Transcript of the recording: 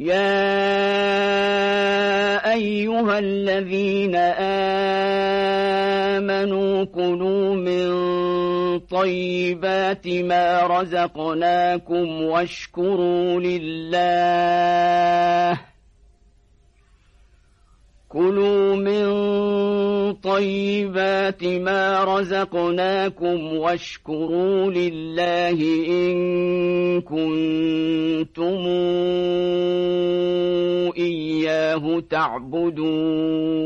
يا أيها الذين آمنوا كلوا من طيبات ما رزقناكم واشكروا لله كلوا من طيبات ما رزقناكم واشكروا لله إن كنتم إياه تعبدون.